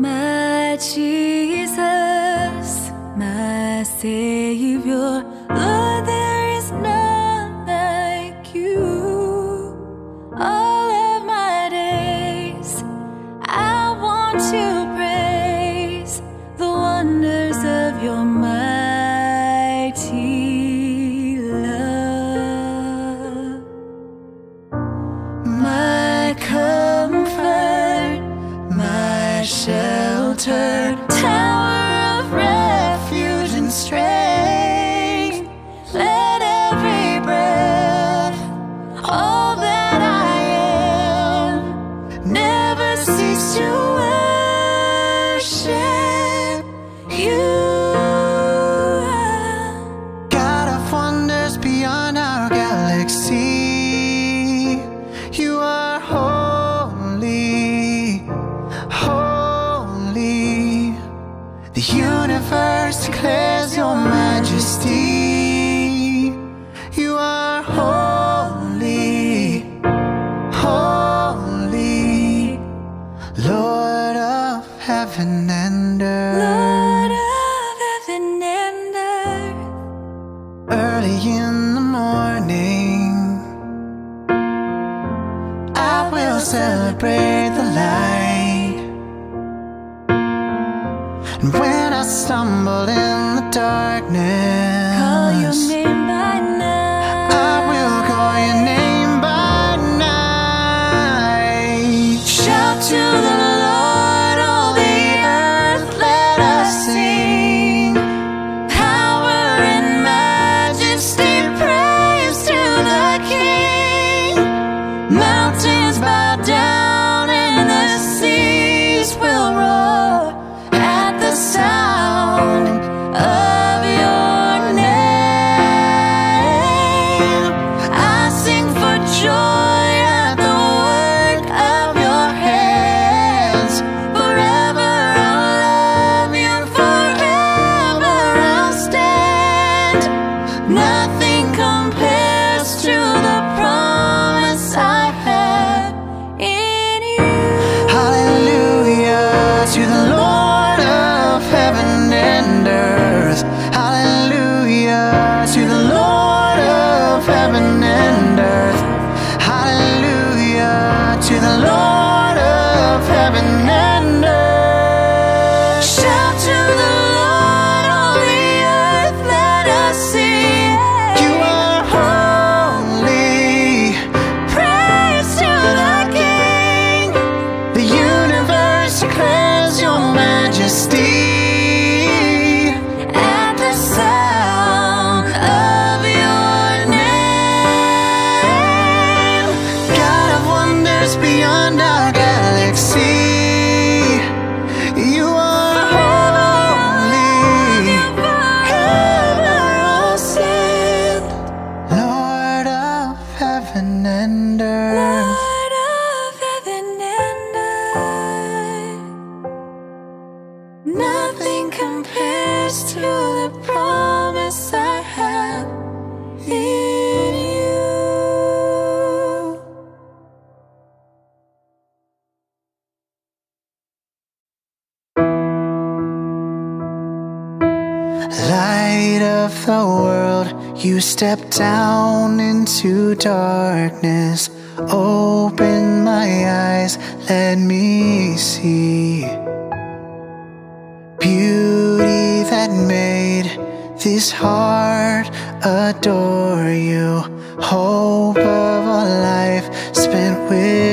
My Jesus, my Savior. The universe declares your majesty. darkness. step down into darkness. Open my eyes, let me see beauty that made this heart adore you. Hope of a life spent with.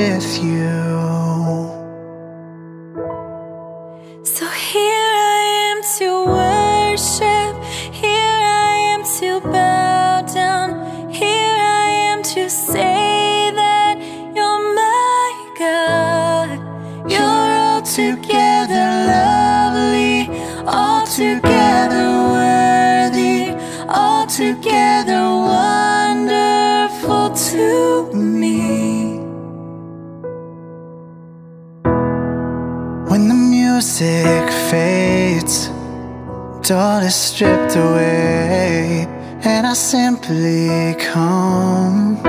music all Dawn is stripped away And I simply come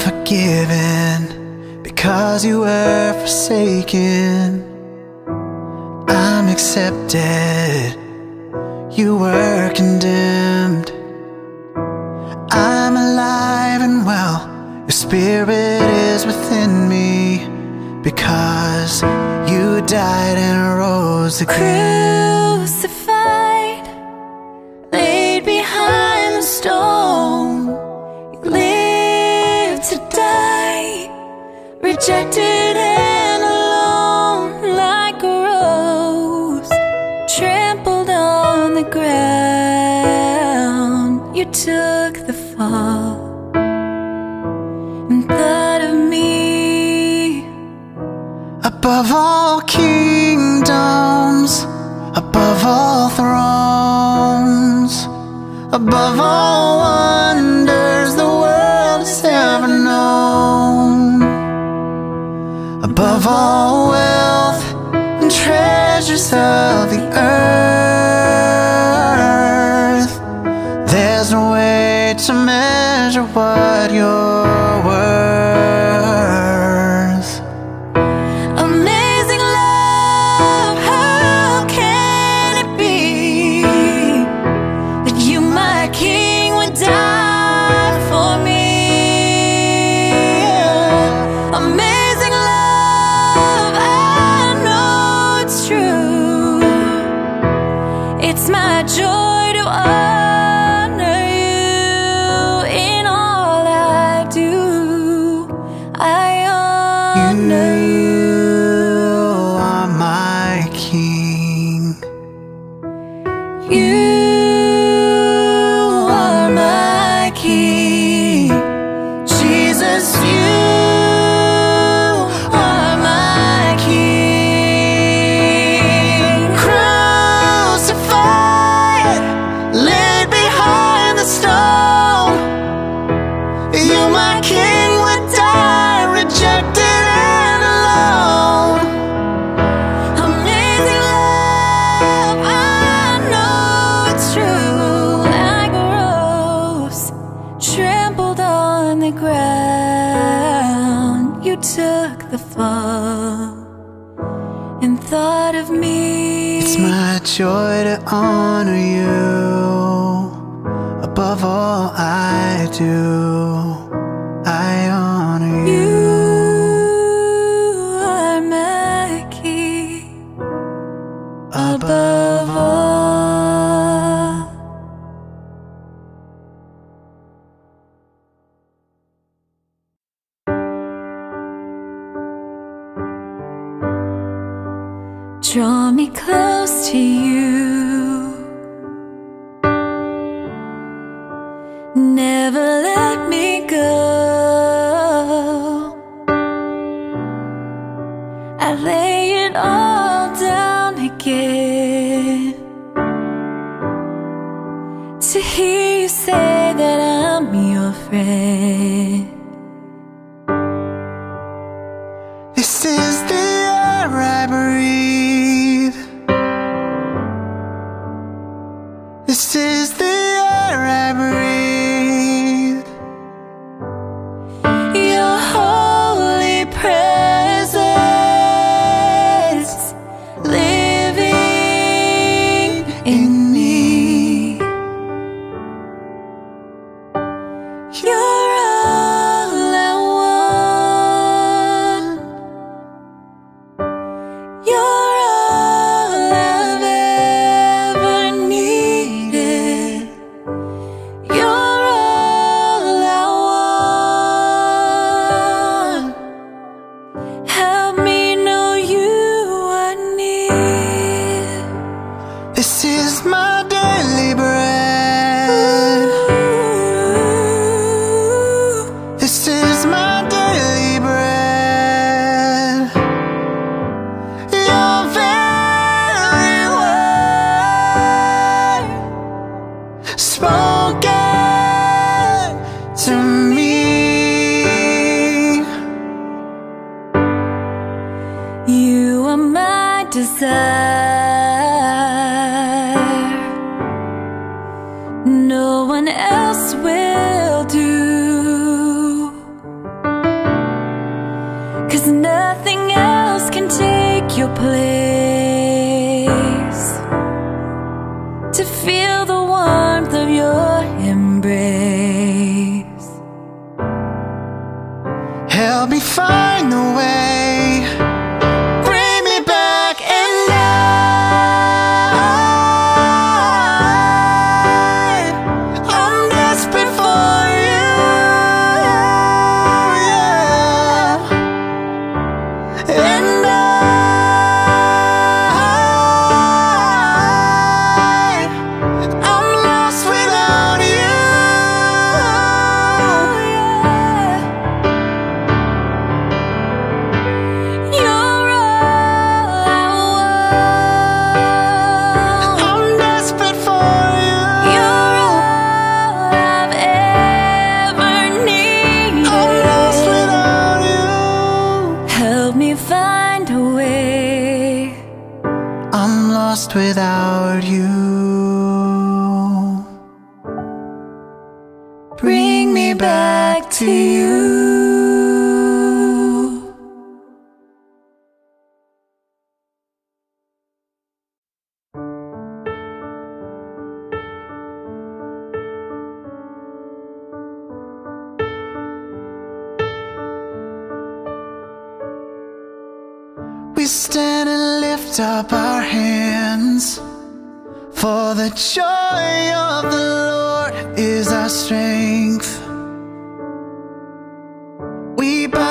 forgiven because you were forsaken. I'm accepted, you were condemned. I'm alive and well, your spirit is within me because you died and rose again. Crucified. rejected and alone like a rose trampled on the ground. You took the fall and thought of me. Above all kingdoms above all thrones above all above all else. joy to honor you above all I do. pray. We buy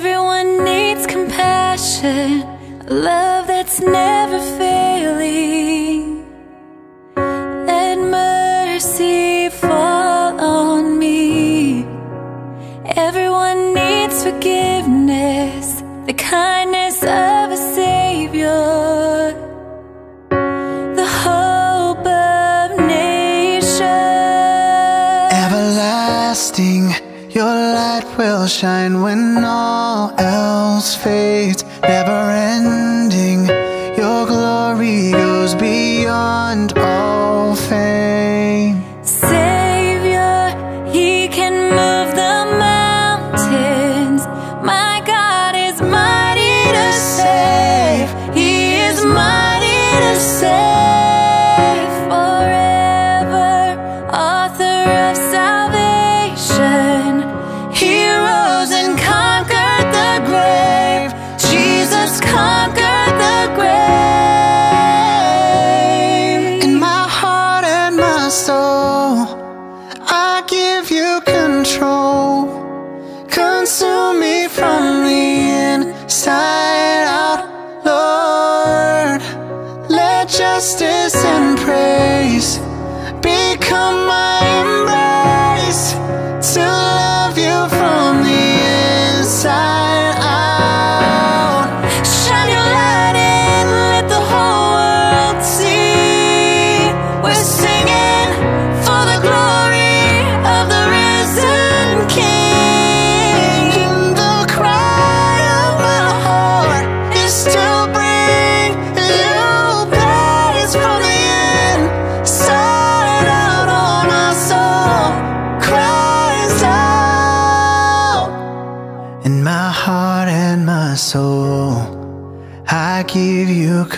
Everyone needs compassion, love that's never failing. Let mercy fall on me. Everyone needs forgiveness, the kindness of a savior. The hope of nations. Everlasting, your light will shine when all fades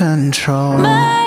control. My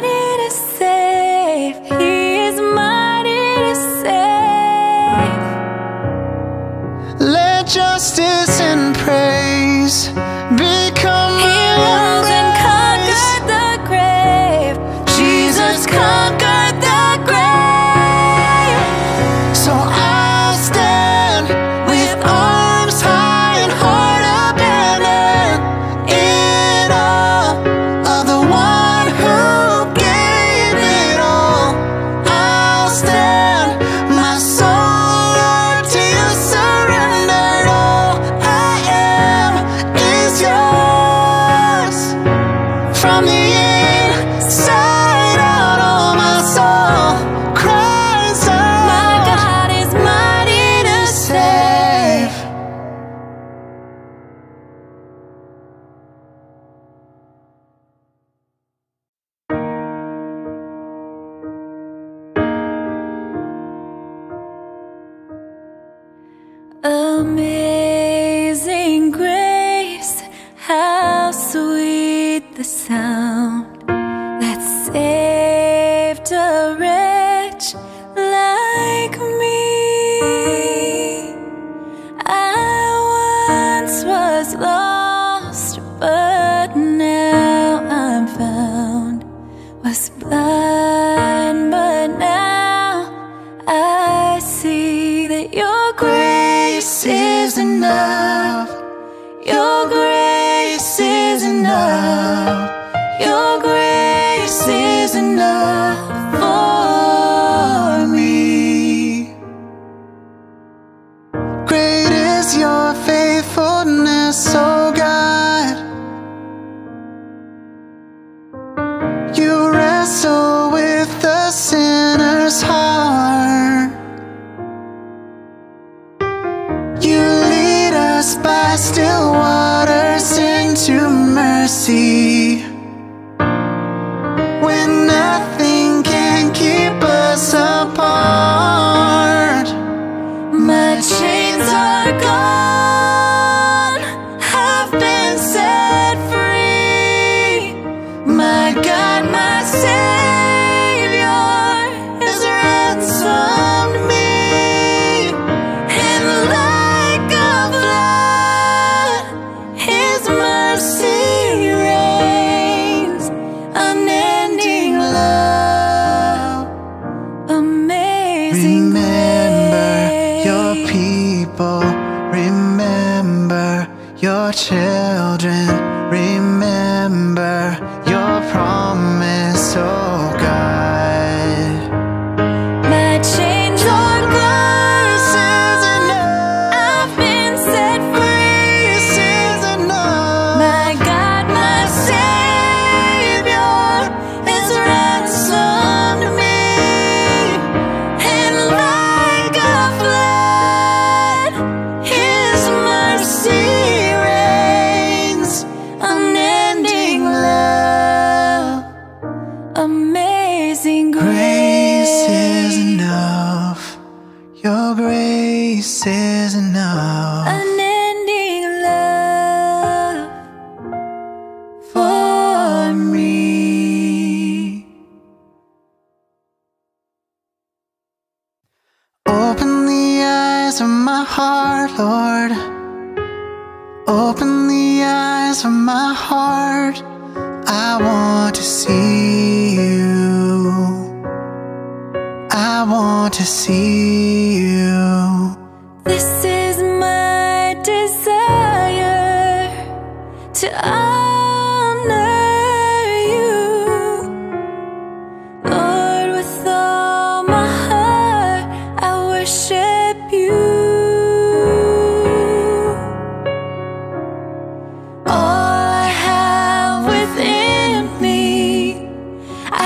me. nothing can keep us apart.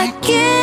I can't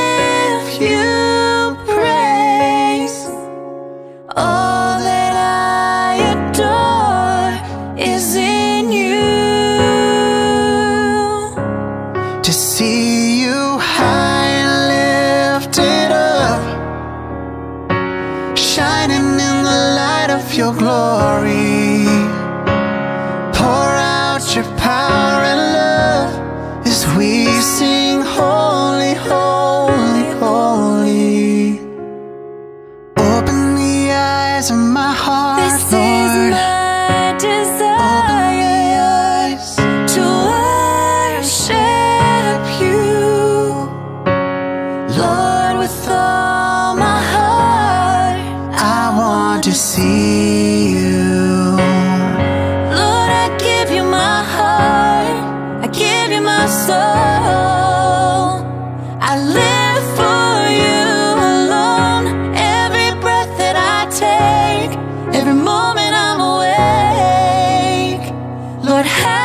but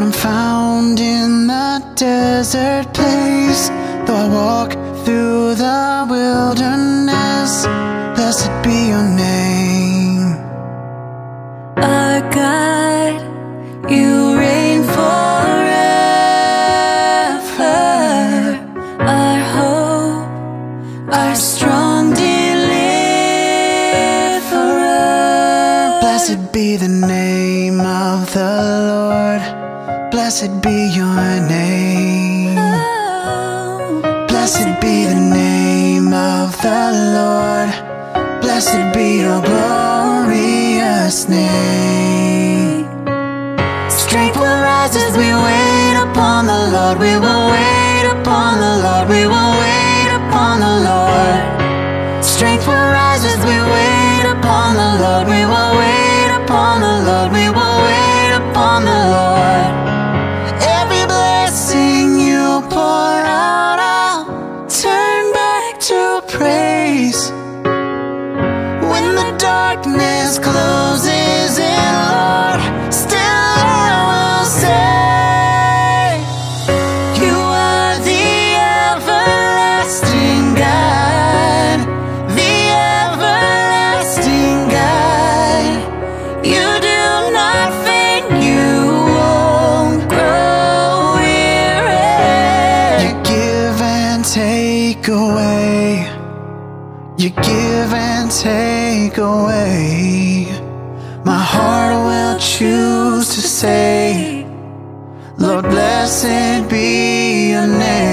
When I'm found in that desert place. Though I walk through the wilderness Blessed be your name. Blessed be your name. you give and take away, my heart will choose to say, Lord, blessed be your name.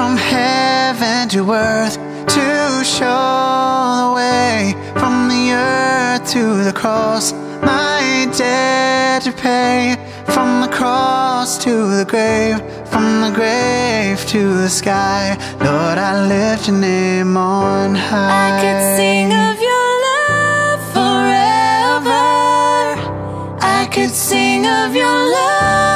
from heaven to earth to show the way from the earth to the cross my debt to pay from the cross to the grave from the grave to the sky. Lord i lift your name on high i could sing of your love forever. I could sing of your love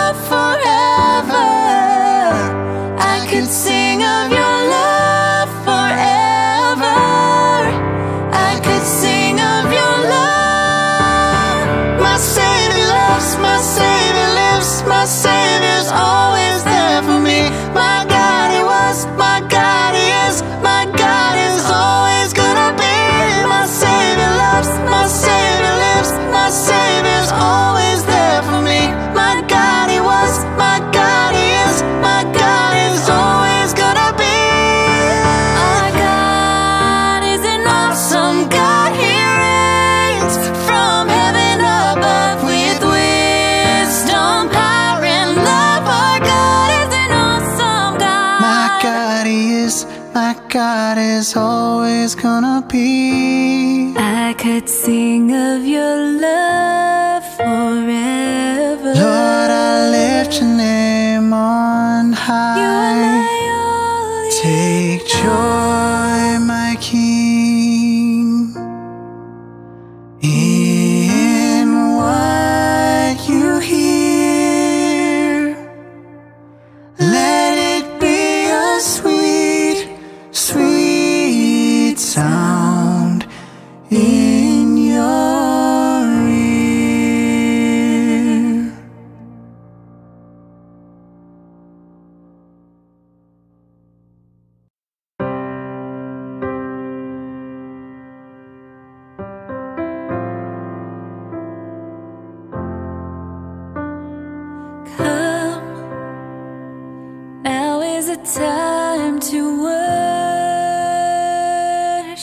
is always gonna be. I could sing of your love.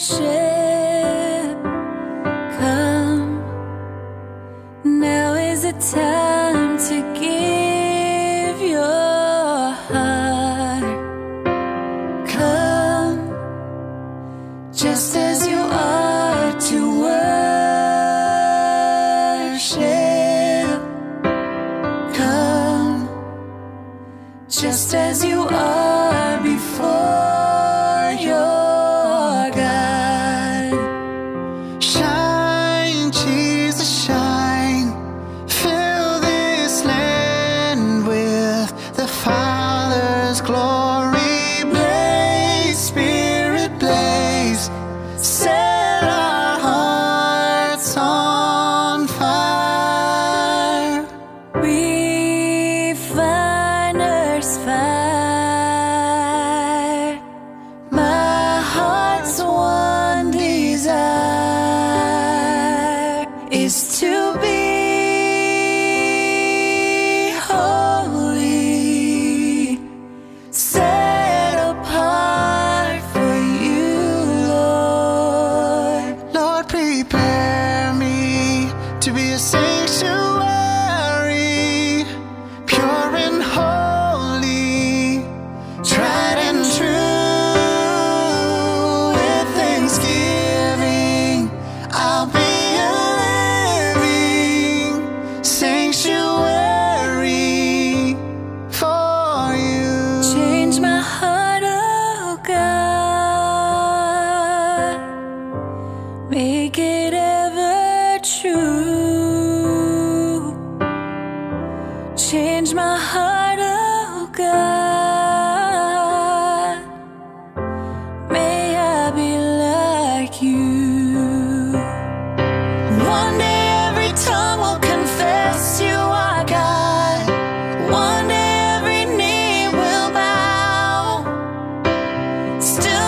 谁？still